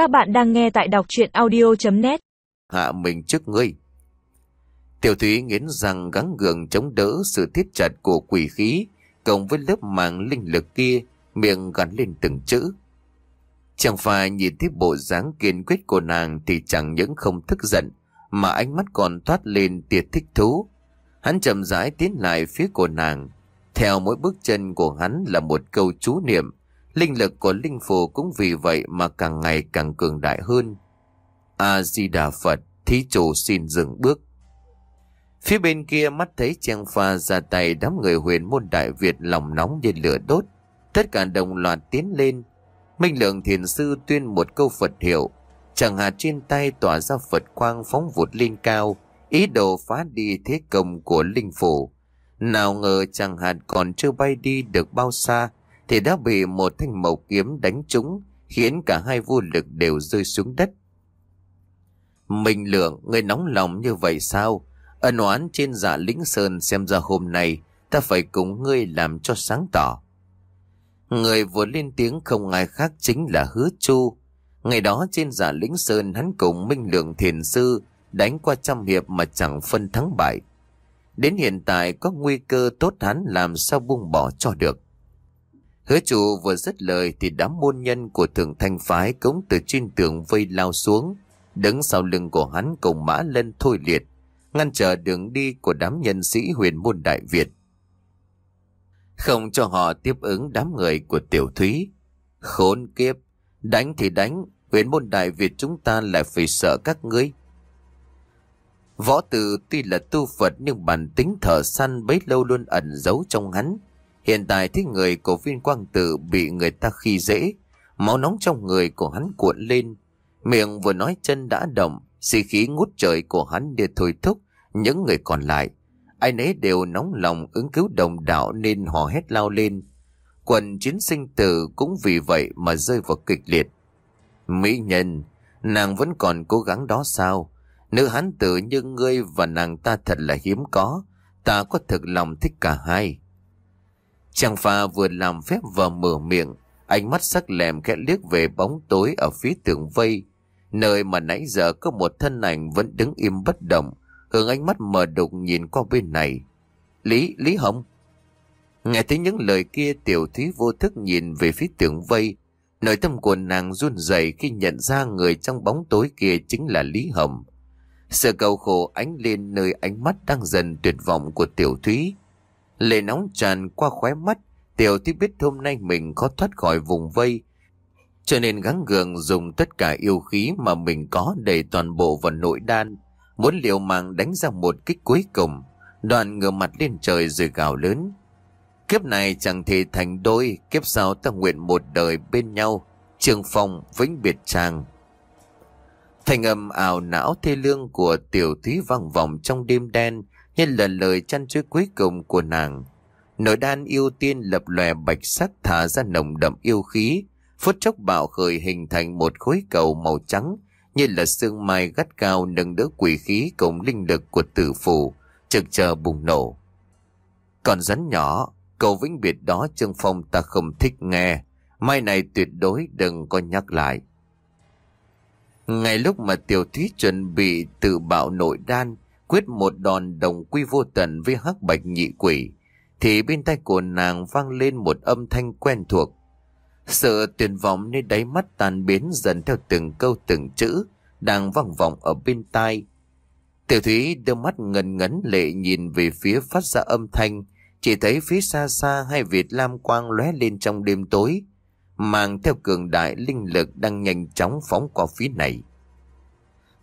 Các bạn đang nghe tại đọc chuyện audio.net Hạ mình trước ngươi. Tiểu thúy nghiến răng gắng gượng chống đỡ sự thiết chặt của quỷ khí, cộng với lớp mạng linh lực kia, miệng gắn lên từng chữ. Chẳng phải nhìn thấy bộ dáng kiên quyết của nàng thì chẳng những không thức giận, mà ánh mắt còn toát lên tia thích thú. Hắn chậm rãi tiến lại phía của nàng. Theo mỗi bước chân của hắn là một câu chú niệm, linh lực của linh phù cũng vì vậy mà càng ngày càng cường đại hơn. A-di-đà Phật, thí chủ xin dừng bước. Phía bên kia mắt thấy Trang Pha ra tay đám người huyền môn Đại Việt lòng nóng như lửa đốt. Tất cả đồng loạt tiến lên. Minh lượng thiền sư tuyên một câu Phật hiệu. Chẳng hạt trên tay tỏa ra Phật quang phóng vụt lên cao, ý đồ phá đi thế công của linh phủ. Nào ngờ chẳng hạt còn chưa bay đi được bao xa, thì đã bị một thanh màu kiếm đánh trúng, khiến cả hai vô lực đều rơi xuống đất. Minh lượng, người nóng lòng như vậy sao? Ân oán trên giả lĩnh sơn xem ra hôm nay ta phải cùng ngươi làm cho sáng tỏ. Người vừa lên tiếng không ai khác chính là hứa chu. Ngày đó trên giả lĩnh sơn hắn cùng Minh Lượng Thiền Sư đánh qua trăm hiệp mà chẳng phân thắng bại. Đến hiện tại có nguy cơ tốt hắn làm sao buông bỏ cho được. Hứa chủ vừa dứt lời thì đám môn nhân của thường thanh phái cũng từ trên tường vây lao xuống, đứng sau lưng của hắn cùng mã lên thôi liệt, ngăn trở đường đi của đám nhân sĩ huyền môn Đại Việt. Không cho họ tiếp ứng đám người của tiểu thúy. Khốn kiếp, đánh thì đánh, huyền môn Đại Việt chúng ta lại phải sợ các ngươi. Võ tử tuy là tu Phật nhưng bản tính thở săn bấy lâu luôn ẩn giấu trong hắn. Hiện tại thấy người của viên quang tử bị người ta khi dễ, máu nóng trong người của hắn cuộn lên. Miệng vừa nói chân đã động, xì khí ngút trời của hắn để thôi thúc những người còn lại. Ai nấy đều nóng lòng ứng cứu đồng đạo nên họ hét lao lên. Quần chiến sinh tử cũng vì vậy mà rơi vào kịch liệt. Mỹ nhân, nàng vẫn còn cố gắng đó sao? Nữ hán tử như ngươi và nàng ta thật là hiếm có. Ta có thực lòng thích cả hai. Chàng pha vừa làm phép vừa mở miệng, ánh mắt sắc lẹm khẽ liếc về bóng tối ở phía tường vây, nơi mà nãy giờ có một thân ảnh vẫn đứng im bất động, hướng ánh mắt mờ đục nhìn qua bên này. Lý, Lý Hồng. Nghe thấy những lời kia tiểu thúy vô thức nhìn về phía tường vây, nội tâm của nàng run rẩy khi nhận ra người trong bóng tối kia chính là Lý Hồng. Sự cầu khổ ánh lên nơi ánh mắt đang dần tuyệt vọng của tiểu thúy. Lệ nóng tràn qua khóe mắt, tiểu thúy biết hôm nay mình khó thoát khỏi vùng vây, cho nên gắng gượng dùng tất cả yêu khí mà mình có đầy toàn bộ vào nội đan, muốn liều mạng đánh ra một kích cuối cùng, đoạn ngửa mặt lên trời rồi gào lớn. Kiếp này chẳng thể thành đôi, kiếp sau ta nguyện một đời bên nhau, trường phong vĩnh biệt chàng. Thành âm ảo não thê lương của tiểu thúy vang vọng trong đêm đen, như là lời chăn chứa cuối cùng của nàng. Nội đan yêu tiên lập lòe bạch sắc thả ra nồng đậm yêu khí, phút chốc bạo khởi hình thành một khối cầu màu trắng, như là sương mai gắt cao nâng đỡ quỷ khí cùng linh lực của tử phù, trực chờ bùng nổ. Còn rắn nhỏ, cầu vĩnh biệt đó Trương Phong ta không thích nghe, mai này tuyệt đối đừng có nhắc lại. Ngay lúc mà tiểu thúy chuẩn bị tự bạo nội đan, quyết một đòn đồng quy vô tận với hắc bạch nhị quỷ, thì bên tay của nàng vang lên một âm thanh quen thuộc. Sự tuyệt vọng nơi đáy mắt tan biến dần theo từng câu từng chữ, đang vang vọng ở bên tai. Tiểu thúy đưa mắt ngần ngấn lệ nhìn về phía phát ra âm thanh, chỉ thấy phía xa xa hai việt lam quang lóe lên trong đêm tối, mang theo cường đại linh lực đang nhanh chóng phóng qua phía này.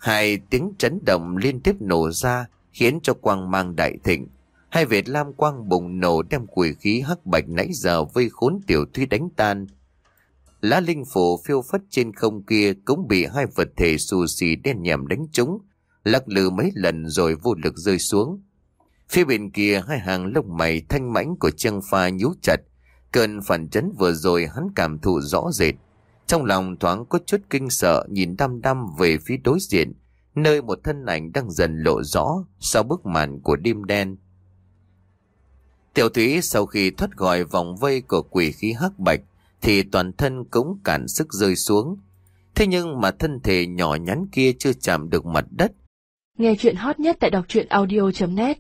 Hai tiếng chấn động liên tiếp nổ ra khiến cho quang mang đại thịnh. Hai vệt lam quang bùng nổ đem quỷ khí hắc bạch nãy giờ vây khốn tiểu thuy đánh tan. Lá linh phổ phiêu phất trên không kia cũng bị hai vật thể xù xì đen nhèm đánh trúng, lắc lư mấy lần rồi vô lực rơi xuống. Phía bên kia hai hàng lông mày thanh mãnh của chân pha nhú chặt, cơn phản chấn vừa rồi hắn cảm thụ rõ rệt. Trong lòng thoáng có chút kinh sợ nhìn đăm đăm về phía đối diện, nơi một thân ảnh đang dần lộ rõ sau bức màn của đêm đen. Tiểu thúy sau khi thoát khỏi vòng vây của quỷ khí hắc bạch thì toàn thân cũng cản sức rơi xuống. Thế nhưng mà thân thể nhỏ nhắn kia chưa chạm được mặt đất. Nghe chuyện hot nhất tại đọc truyện audio.net